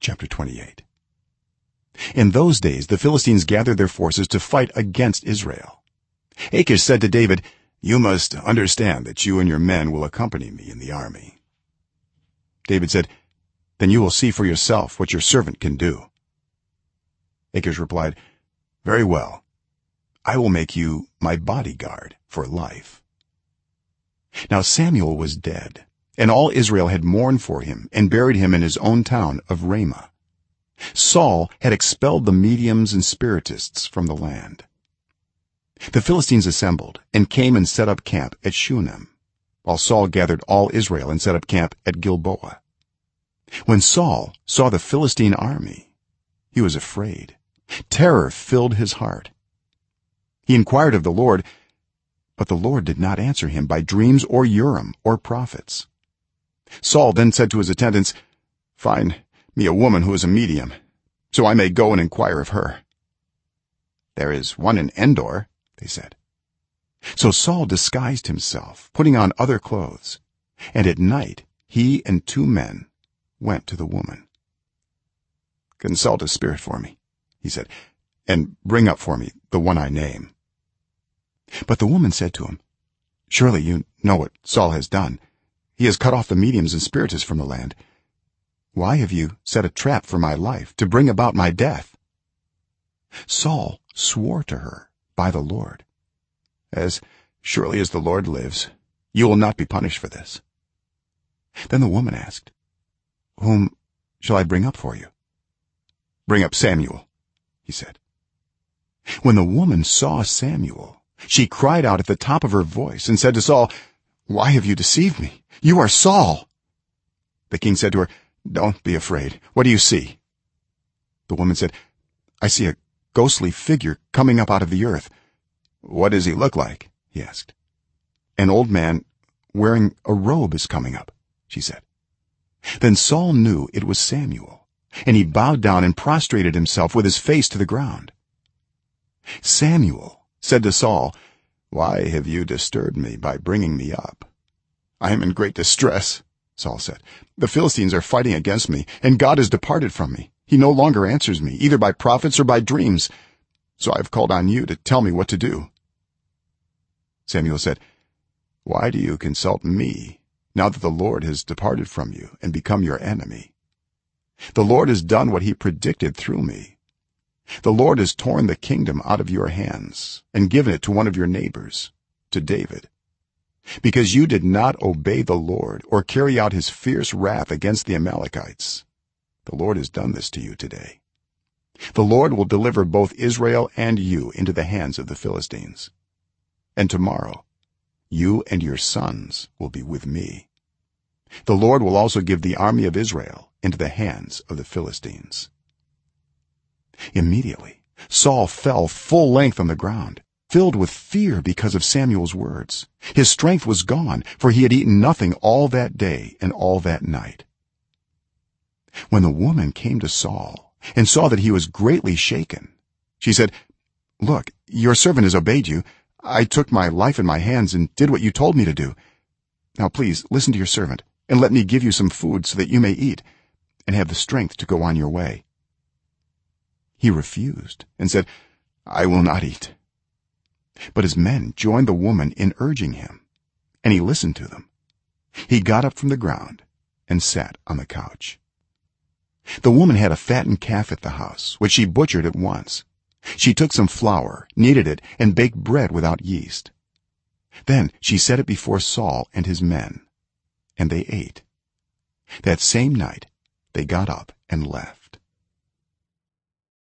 chapter 28 in those days the philistines gathered their forces to fight against israel. Achish said to david you must understand that you and your men will accompany me in the army. David said then you will see for yourself what your servant can do. Achish replied very well. I will make you my bodyguard for life. Now samuel was dead and all israel had mourned for him and buried him in his own town of ramah. Saul had expelled the mediums and spiritists from the land. The philistines assembled and came and set up camp at shunem while saul gathered all israel and set up camp at gilboa. When saul saw the philistine army he was afraid. Terror filled his heart. He inquired of the lord but the lord did not answer him by dreams or urim or prophets saul then said to his attendants find me a woman who is a medium so i may go and inquire of her. There is one in endor they said. So saul disguised himself putting on other clothes and at night he and two men went to the woman. Consult a spirit for me he said and bring up for me the one i name. But the woman said to him surely you know what saul has done he has cut off the mediums and spiritists from the land. Why have you set a trap for my life to bring about my death? Saul swore to her by the lord. As surely as the lord lives you will not be punished for this. Then the woman asked whom shall i bring up for you? Bring up samuel he said. When the woman saw samuel she cried out at the top of her voice and said to saul why have you deceived me? You are saul. The king said to her don't be afraid. What do you see? The woman said i see a ghostly figure coming up out of the earth. What does he look like? he asked. An old man wearing a robe is coming up she said. Then saul knew it was samuel and he bowed down and prostrated himself with his face to the ground. Samuel said to saul why have you disturbed me by bringing me up? I am in great distress saul said. The philistines are fighting against me and god has departed from me. He no longer answers me either by prophets or by dreams. So i have called on you to tell me what to do. Samuel said why do you consult me now that the lord has departed from you and become your enemy? The lord has done what he predicted through me the lord has torn the kingdom out of your hands and given it to one of your neighbors to david. Because you did not obey the lord or carry out his fierce wrath against the amalekites the lord has done this to you today. The lord will deliver both israel and you into the hands of the philistines. And tomorrow you and your sons will be with me. The lord will also give the army of israel into the hands of the philistines immediately saul fell full length on the ground filled with fear because of samuel's words. His strength was gone for he had eaten nothing all that day and all that night. When the woman came to saul and saw that he was greatly shaken she said look your servant has obeyed you. I took my life in my hands and did what you told me to do. Now please listen to your servant and let me give you some food so that you may eat and have the strength to go on your way he refused and said i will not eat. But his men joined the woman in urging him and he listened to them. He got up from the ground and sat on the couch. The woman had a fattened calf at the house which she butchered at once. She took some flour kneaded it and baked bread without yeast. Then she set it before saul and his men and they ate. That same night they got up and left